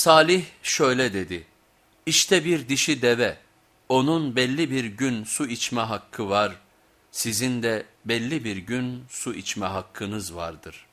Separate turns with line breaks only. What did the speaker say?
Salih şöyle dedi, İşte bir dişi deve, onun belli bir gün su içme hakkı var, sizin de belli bir gün su içme hakkınız vardır.''